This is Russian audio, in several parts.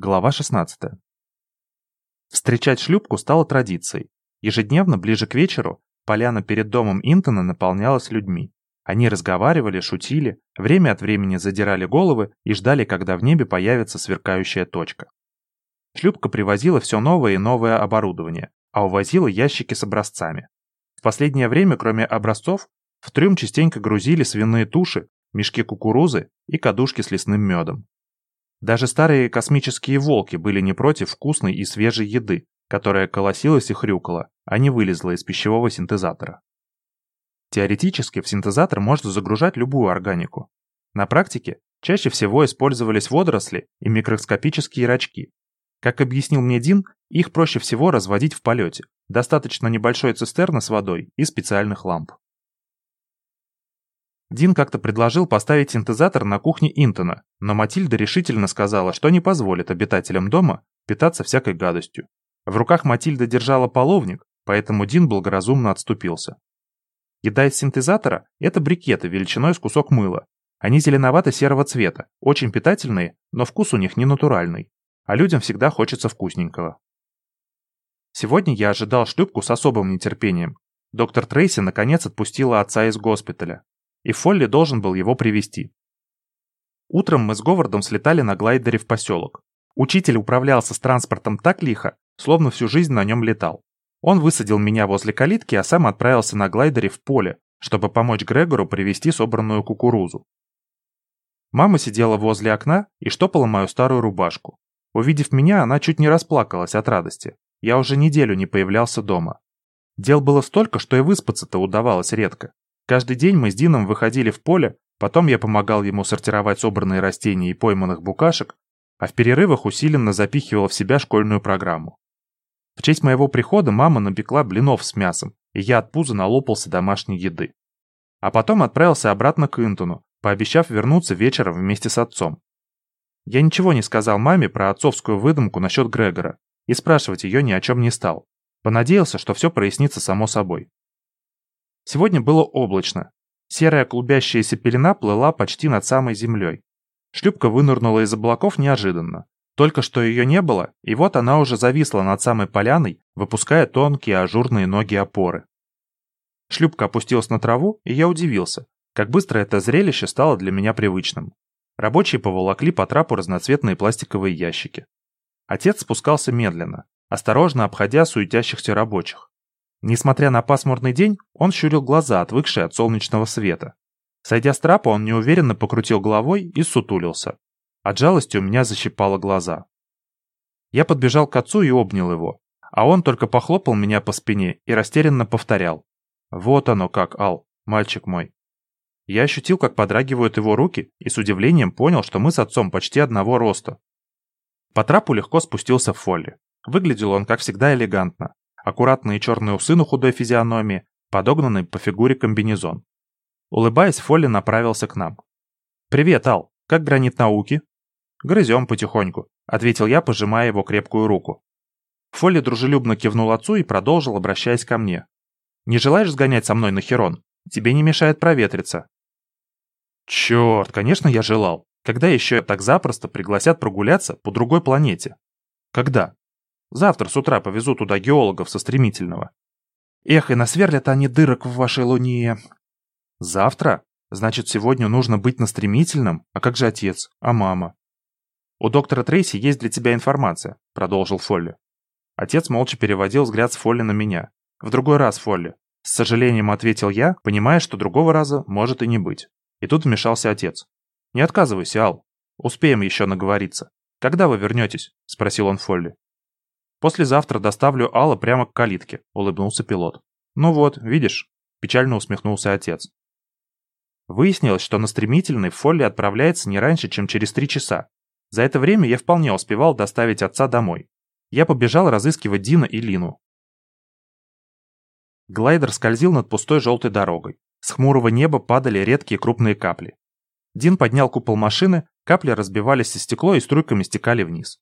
Глава 16. Встречать шлюпку стало традицией. Ежедневно, ближе к вечеру, поляна перед домом Интона наполнялась людьми. Они разговаривали, шутили, время от времени задирали головы и ждали, когда в небе появится сверкающая точка. Шлюпка привозила все новое и новое оборудование, а увозила ящики с образцами. В последнее время, кроме образцов, в трюм частенько грузили свиные туши, мешки кукурузы и кадушки с лесным медом. Даже старые космические волки были не против вкусной и свежей еды, которая колосилась и хрюкала, а не вылезла из пищевого синтезатора. Теоретически в синтезатор можно загружать любую органику. На практике чаще всего использовались водоросли и микроскопические рачки. Как объяснил мне Дин, их проще всего разводить в полете. Достаточно небольшой цистерны с водой и специальных ламп. Дин как-то предложил поставить синтезатор на кухне Интона, но Матильда решительно сказала, что не позволит обитателям дома питаться всякой гадостью. В руках Матильда держала половник, поэтому Дин благоразумно отступился. Еда из синтезатора – это брикеты величиной с кусок мыла. Они зеленовато-серого цвета, очень питательные, но вкус у них не натуральный. А людям всегда хочется вкусненького. Сегодня я ожидал шлюпку с особым нетерпением. Доктор Трейси наконец отпустила отца из госпиталя и Фолли должен был его привести. Утром мы с Говардом слетали на глайдере в поселок. Учитель управлялся с транспортом так лихо, словно всю жизнь на нем летал. Он высадил меня возле калитки, а сам отправился на глайдере в поле, чтобы помочь Грегору привезти собранную кукурузу. Мама сидела возле окна и штопала мою старую рубашку. Увидев меня, она чуть не расплакалась от радости. Я уже неделю не появлялся дома. Дел было столько, что и выспаться-то удавалось редко. Каждый день мы с Дином выходили в поле, потом я помогал ему сортировать собранные растения и пойманных букашек, а в перерывах усиленно запихивал в себя школьную программу. В честь моего прихода мама напекла блинов с мясом, и я от пуза налопался домашней еды. А потом отправился обратно к Интону, пообещав вернуться вечером вместе с отцом. Я ничего не сказал маме про отцовскую выдумку насчет Грегора, и спрашивать ее ни о чем не стал. Понадеялся, что все прояснится само собой. Сегодня было облачно. Серая клубящаяся пелена плыла почти над самой землей. Шлюпка вынырнула из облаков неожиданно. Только что ее не было, и вот она уже зависла над самой поляной, выпуская тонкие ажурные ноги опоры. Шлюпка опустилась на траву, и я удивился, как быстро это зрелище стало для меня привычным. Рабочие поволокли по трапу разноцветные пластиковые ящики. Отец спускался медленно, осторожно обходя суетящихся рабочих. Несмотря на пасмурный день, он щурил глаза, отвыкшие от солнечного света. Сойдя с трапа, он неуверенно покрутил головой и сутулился. От жалости у меня защипало глаза. Я подбежал к отцу и обнял его, а он только похлопал меня по спине и растерянно повторял. «Вот оно как, Ал, мальчик мой». Я ощутил, как подрагивают его руки, и с удивлением понял, что мы с отцом почти одного роста. По трапу легко спустился в Фолли. Выглядел он, как всегда, элегантно аккуратные черные усы на худой физиономии, подогнанный по фигуре комбинезон. Улыбаясь, Фолли направился к нам. «Привет, Ал. Как гранит науки?» «Грызем потихоньку», — ответил я, пожимая его крепкую руку. Фолли дружелюбно кивнул отцу и продолжил, обращаясь ко мне. «Не желаешь сгонять со мной на Херон? Тебе не мешает проветриться». Черт, конечно, я желал. Когда еще так запросто пригласят прогуляться по другой планете? Когда? Завтра с утра повезу туда геологов со стремительного. Эх, и насверлят они дырок в вашей луне. Завтра? Значит, сегодня нужно быть на стремительном? А как же отец? А мама? У доктора Трейси есть для тебя информация, продолжил Фолли. Отец молча переводил взгляд с Фолли на меня. В другой раз, Фолли. С сожалением ответил я, понимая, что другого раза может и не быть. И тут вмешался отец. Не отказывайся, Ал. Успеем еще наговориться. Когда вы вернетесь? Спросил он Фолли. «Послезавтра доставлю Алла прямо к калитке», — улыбнулся пилот. «Ну вот, видишь?» — печально усмехнулся отец. Выяснилось, что на стремительный Фолли отправляется не раньше, чем через три часа. За это время я вполне успевал доставить отца домой. Я побежал разыскивать Дина и Лину. Глайдер скользил над пустой желтой дорогой. С хмурого неба падали редкие крупные капли. Дин поднял купол машины, капли разбивались о стекло и струйками стекали вниз.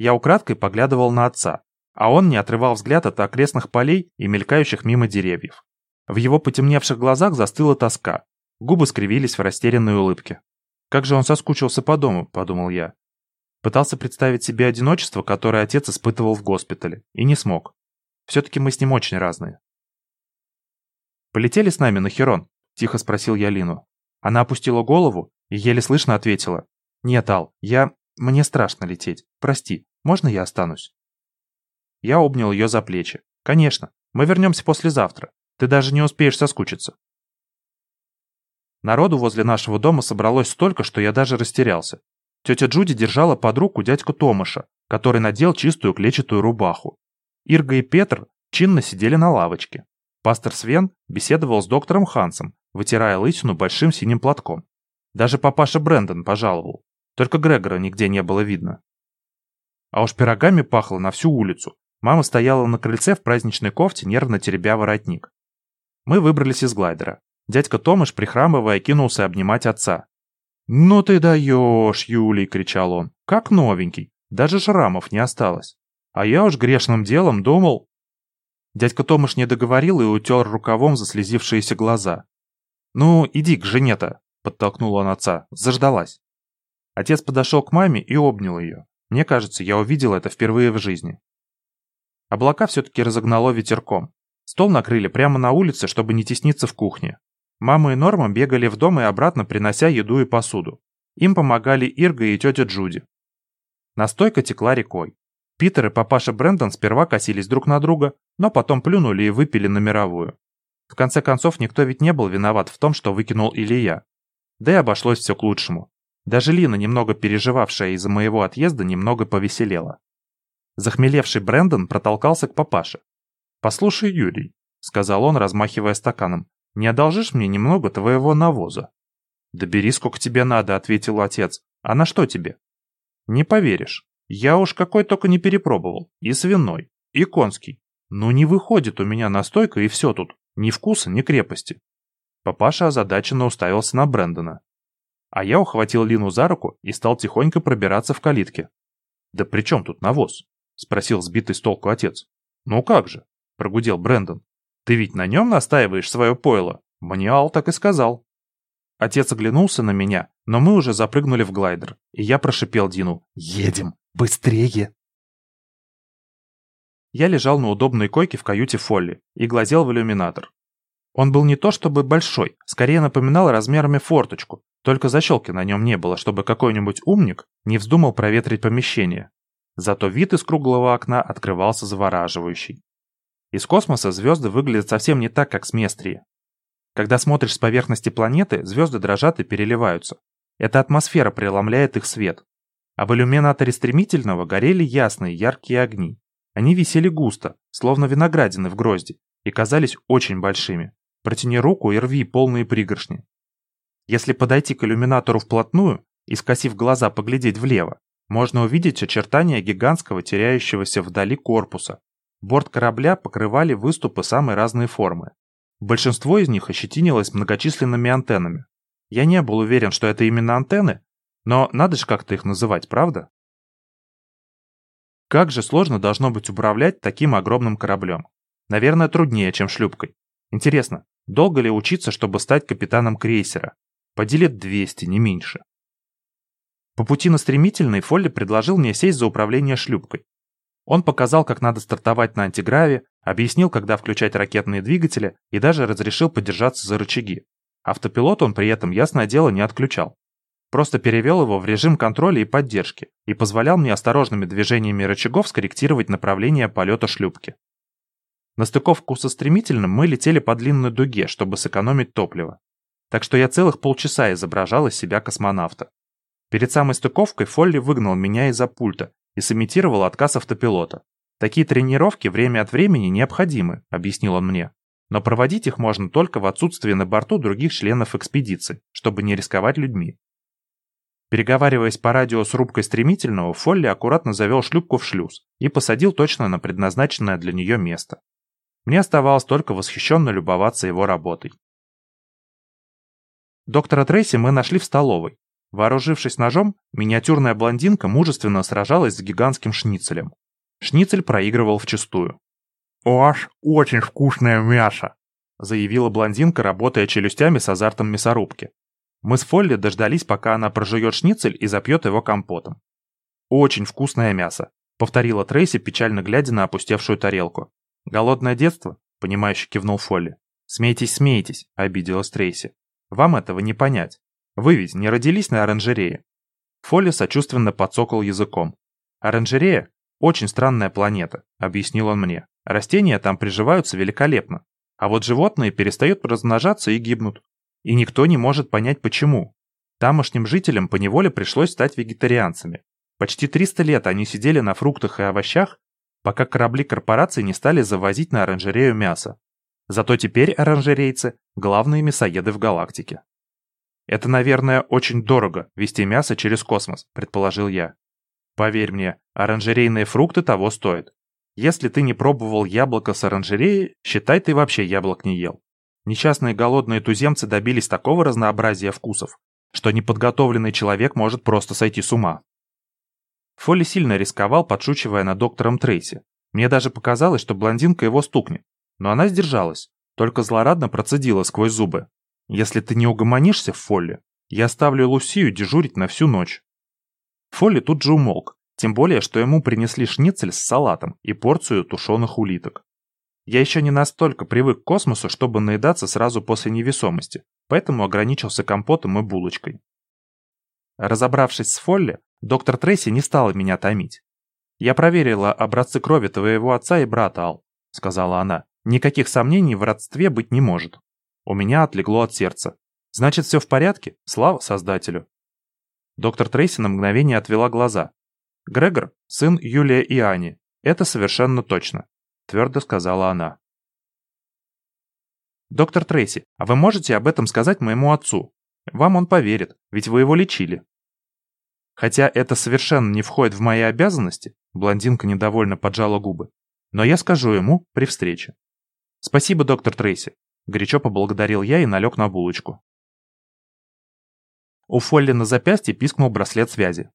Я украдкой поглядывал на отца, а он не отрывал взгляд от окрестных полей и мелькающих мимо деревьев. В его потемневших глазах застыла тоска, губы скривились в растерянной улыбке. «Как же он соскучился по дому», — подумал я. Пытался представить себе одиночество, которое отец испытывал в госпитале, и не смог. Все-таки мы с ним очень разные. «Полетели с нами на Херон?» – тихо спросил я Лину. Она опустила голову и еле слышно ответила. «Нет, Ал, я... Мне страшно лететь. Прости, можно я останусь?» Я обнял ее за плечи. «Конечно, мы вернемся послезавтра. Ты даже не успеешь соскучиться». Народу возле нашего дома собралось столько, что я даже растерялся. Тетя Джуди держала под руку дядьку Томаша, который надел чистую клетчатую рубаху. Ирга и Петр чинно сидели на лавочке. Пастор Свен беседовал с доктором Хансом, вытирая лысину большим синим платком. Даже папаша Брэндон пожаловал. Только Грегора нигде не было видно. А уж пирогами пахло на всю улицу. Мама стояла на крыльце в праздничной кофте, нервно теребя воротник. Мы выбрались из глайдера. Дядька Томаш, прихрамывая, кинулся обнимать отца. «Ну ты даешь, Юлий!» — кричал он. «Как новенький! Даже шрамов не осталось! А я уж грешным делом думал...» Дядька Томаш не договорил и утер рукавом заслезившиеся глаза. «Ну, иди к жене-то!» — подтолкнул он отца. Заждалась. Отец подошел к маме и обнял ее. Мне кажется, я увидел это впервые в жизни. Облака все-таки разогнало ветерком. Стол накрыли прямо на улице, чтобы не тесниться в кухне. Мама и Норма бегали в дом и обратно, принося еду и посуду. Им помогали Ирга и тетя Джуди. Настойка текла рекой. Питер и папаша Брэндон сперва косились друг на друга, но потом плюнули и выпили на мировую. В конце концов, никто ведь не был виноват в том, что выкинул Илья. Да и обошлось все к лучшему. Даже Лина, немного переживавшая из-за моего отъезда, немного повеселела. Захмелевший Брэндон протолкался к папаше. «Послушай, Юрий», — сказал он, размахивая стаканом, — «не одолжишь мне немного твоего навоза?» «Да бери, сколько тебе надо», — ответил отец. «А на что тебе?» «Не поверишь. Я уж какой только не перепробовал. И свиной, и конский. Ну не выходит у меня настойка и все тут. Ни вкуса, ни крепости». Папаша озадаченно уставился на Брэндона. А я ухватил Лину за руку и стал тихонько пробираться в калитке. «Да при чем тут навоз?» — спросил сбитый с толку отец. «Ну как же?» — прогудел Брэндон. «Ты ведь на нем настаиваешь свое пойло?» Мне Ал так и сказал. Отец оглянулся на меня, но мы уже запрыгнули в глайдер, и я прошипел Дину «Едем! Быстрее!» Я лежал на удобной койке в каюте Фолли и глазел в иллюминатор. Он был не то чтобы большой, скорее напоминал размерами форточку, только защелки на нем не было, чтобы какой-нибудь умник не вздумал проветрить помещение. Зато вид из круглого окна открывался завораживающий. Из космоса звезды выглядят совсем не так, как с Местрии. Когда смотришь с поверхности планеты, звезды дрожат и переливаются. Эта атмосфера преломляет их свет. А в иллюминаторе стремительного горели ясные яркие огни. Они висели густо, словно виноградины в грозди, и казались очень большими. Протяни руку и рви полные пригоршни. Если подойти к иллюминатору вплотную и, скосив глаза, поглядеть влево, можно увидеть очертания гигантского теряющегося вдали корпуса. Борт корабля покрывали выступы самой разной формы. Большинство из них ощетинилось многочисленными антеннами. Я не был уверен, что это именно антенны, но надо же как-то их называть, правда? Как же сложно должно быть управлять таким огромным кораблем. Наверное, труднее, чем шлюпкой. Интересно, долго ли учиться, чтобы стать капитаном крейсера? Поди лет 200, не меньше. По пути на стремительный Фолли предложил мне сесть за управление шлюпкой. Он показал, как надо стартовать на антиграве, объяснил, когда включать ракетные двигатели и даже разрешил подержаться за рычаги. Автопилот он при этом, ясное дело, не отключал. Просто перевел его в режим контроля и поддержки и позволял мне осторожными движениями рычагов скорректировать направление полета шлюпки. На стыковку со стремительным мы летели по длинной дуге, чтобы сэкономить топливо так что я целых полчаса изображал из себя космонавта. Перед самой стыковкой Фолли выгнал меня из-за пульта и сымитировал отказ автопилота. Такие тренировки время от времени необходимы, объяснил он мне. Но проводить их можно только в отсутствии на борту других членов экспедиции, чтобы не рисковать людьми. Переговариваясь по радио с рубкой стремительного, Фолли аккуратно завел шлюпку в шлюз и посадил точно на предназначенное для нее место. Мне оставалось только восхищенно любоваться его работой. Доктора Трейси мы нашли в столовой. Вооружившись ножом, миниатюрная блондинка мужественно сражалась с гигантским шницелем. Шницель проигрывал вчистую. «Аж очень вкусное мясо!» заявила блондинка, работая челюстями с азартом мясорубки. Мы с Фолли дождались, пока она прожует шницель и запьет его компотом. очень вкусное мясо», — повторила Трейси, печально глядя на опустевшую тарелку. «Голодное детство?» — понимающе кивнул Фолли. «Смейтесь, смейтесь», — обиделась Трейси. «Вам этого не понять. Вы ведь не родились на оранжерее». Фолли сочувственно подсокал языком. «Оранжерея — очень странная планета», — объяснил он мне. «Растения там приживаются великолепно. А вот животные перестают размножаться и гибнут. И никто не может понять, почему. Тамошним жителям поневоле пришлось стать вегетарианцами. Почти 300 лет они сидели на фруктах и овощах, пока корабли корпораций не стали завозить на оранжерею мясо. Зато теперь оранжерейцы – главные мясоеды в галактике. «Это, наверное, очень дорого – вести мясо через космос», – предположил я. «Поверь мне, оранжерейные фрукты того стоят. Если ты не пробовал яблоко с оранжереи, считай, ты вообще яблок не ел. Несчастные голодные туземцы добились такого разнообразия вкусов, что неподготовленный человек может просто сойти с ума. Фолли сильно рисковал, подшучивая над доктором Трейси. Мне даже показалось, что блондинка его стукнет. Но она сдержалась, только злорадно процедила сквозь зубы. «Если ты не угомонишься, Фолли, я оставлю Лусию дежурить на всю ночь». Фолли тут же умолк, тем более, что ему принесли шницель с салатом и порцию тушеных улиток. Я еще не настолько привык к космосу, чтобы наедаться сразу после невесомости, поэтому ограничился компотом и булочкой. Разобравшись с Фолли, доктор Трейси не стала меня томить. «Я проверила образцы крови твоего отца и брата, Ал», — сказала она. «Никаких сомнений в родстве быть не может». У меня отлегло от сердца. «Значит, все в порядке? Слава Создателю!» Доктор Трейси на мгновение отвела глаза, Грегор – сын Юлия и Ани. Это совершенно точно», – твердо сказала она. «Доктор Трейси, а вы можете об этом сказать моему отцу? Вам он поверит, ведь вы его лечили». Хотя это совершенно не входит в мои обязанности, блондинка недовольно поджала губы, но я скажу ему при встрече. «Спасибо, доктор Трейси», – горячо поблагодарил я и налег на булочку. У Фолли на запястье пискнул браслет связи.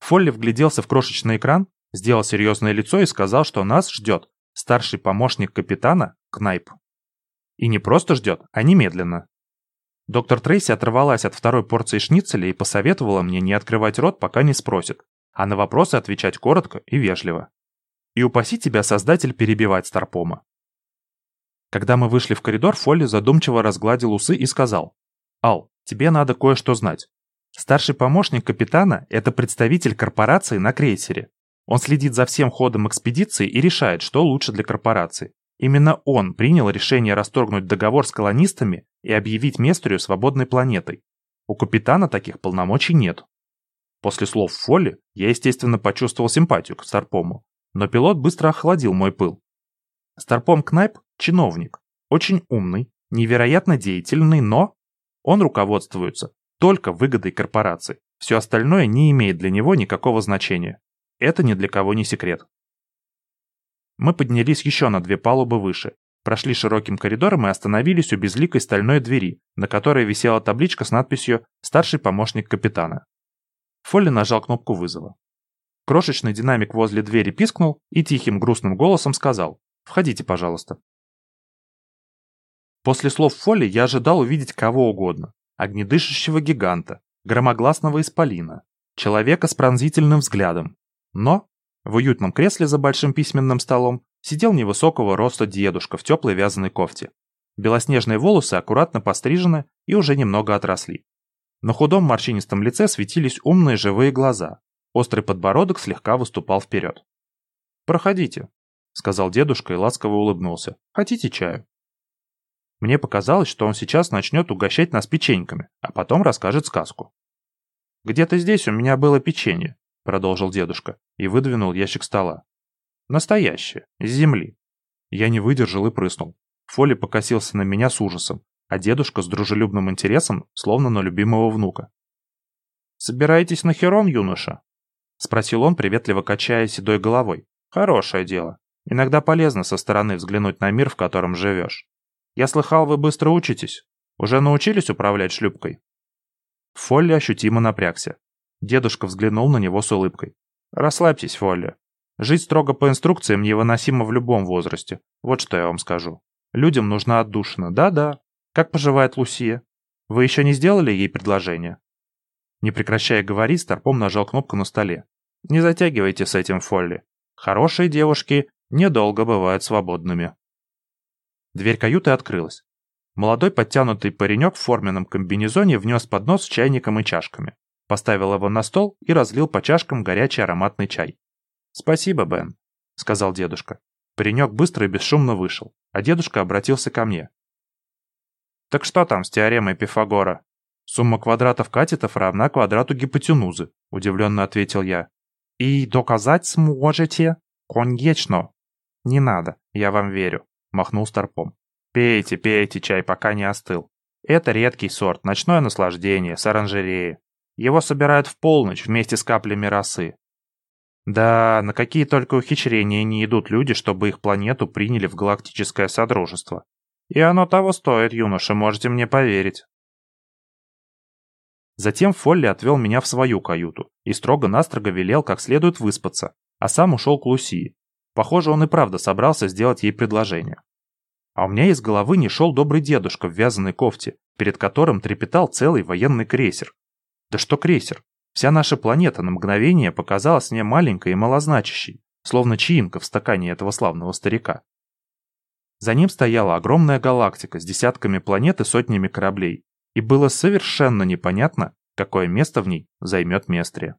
Фолли вгляделся в крошечный экран, сделал серьезное лицо и сказал, что нас ждет старший помощник капитана Кнайп. И не просто ждет, а немедленно. Доктор Трейси оторвалась от второй порции шницеля и посоветовала мне не открывать рот, пока не спросит, а на вопросы отвечать коротко и вежливо. И упаси тебя, создатель, перебивать Старпома. Когда мы вышли в коридор, Фолли задумчиво разгладил усы и сказал, «Ал, тебе надо кое-что знать. Старший помощник капитана – это представитель корпорации на крейсере. Он следит за всем ходом экспедиции и решает, что лучше для корпорации. Именно он принял решение расторгнуть договор с колонистами и объявить Местрию свободной планетой. У капитана таких полномочий нет. После слов Фолли я, естественно, почувствовал симпатию к Старпому, но пилот быстро охладил мой пыл. Старпом Кнайп – чиновник, очень умный, невероятно деятельный, но он руководствуется только выгодой корпорации. Все остальное не имеет для него никакого значения. Это ни для кого не секрет. Мы поднялись еще на две палубы выше, прошли широким коридором и остановились у безликой стальной двери, на которой висела табличка с надписью «Старший помощник капитана». Фолли нажал кнопку вызова. Крошечный динамик возле двери пискнул и тихим грустным голосом сказал «Входите, пожалуйста». После слов Фолли я ожидал увидеть кого угодно огнедышащего гиганта, громогласного исполина, человека с пронзительным взглядом. Но в уютном кресле за большим письменным столом сидел невысокого роста дедушка в теплой вязаной кофте. Белоснежные волосы аккуратно пострижены и уже немного отросли. На худом морщинистом лице светились умные живые глаза. Острый подбородок слегка выступал вперед. «Проходите», — сказал дедушка и ласково улыбнулся. «Хотите чаю?» Мне показалось, что он сейчас начнет угощать нас печеньками, а потом расскажет сказку. «Где-то здесь у меня было печенье», — продолжил дедушка и выдвинул ящик стола. «Настоящее, из земли». Я не выдержал и прыснул. Фоли покосился на меня с ужасом, а дедушка с дружелюбным интересом, словно на любимого внука. «Собираетесь на Херон, юноша?» — спросил он, приветливо качая седой головой. «Хорошее дело. Иногда полезно со стороны взглянуть на мир, в котором живешь. Я слыхал, вы быстро учитесь. Уже научились управлять шлюпкой?» Фолли ощутимо напрягся. Дедушка взглянул на него с улыбкой. «Расслабьтесь, Фолли. Жить строго по инструкциям невыносимо в любом возрасте. Вот что я вам скажу. Людям нужна отдушина. Да-да. Как поживает Лусия? Вы еще не сделали ей предложение?» Не прекращая говорить, Старпом нажал кнопку на столе. Не затягивайте с этим Фолли. Хорошие девушки недолго бывают свободными. Дверь каюты открылась. Молодой подтянутый паренек в форменном комбинезоне внес поднос с чайником и чашками. Поставил его на стол и разлил по чашкам горячий ароматный чай. «Спасибо, Бен», — сказал дедушка. Паренек быстро и бесшумно вышел, а дедушка обратился ко мне. «Так что там с теоремой Пифагора?» «Сумма квадратов катетов равна квадрату гипотенузы», — удивленно ответил я. «И доказать сможете?» «Конечно!» «Не надо, я вам верю», — махнул Старпом. «Пейте, пейте чай, пока не остыл. Это редкий сорт, ночное наслаждение, с оранжереи. Его собирают в полночь вместе с каплями росы. Да, на какие только ухищрения не идут люди, чтобы их планету приняли в галактическое содружество. И оно того стоит, юноша, можете мне поверить. Затем Фолли отвел меня в свою каюту и строго-настрого велел как следует выспаться, а сам ушел к Лусии. Похоже, он и правда собрался сделать ей предложение. А у меня из головы не шел добрый дедушка в вязаной кофте, перед которым трепетал целый военный крейсер. Да что крейсер? Вся наша планета на мгновение показалась мне маленькой и малозначащей, словно чаинка в стакане этого славного старика. За ним стояла огромная галактика с десятками планет и сотнями кораблей, и было совершенно непонятно, какое место в ней займет Местрия.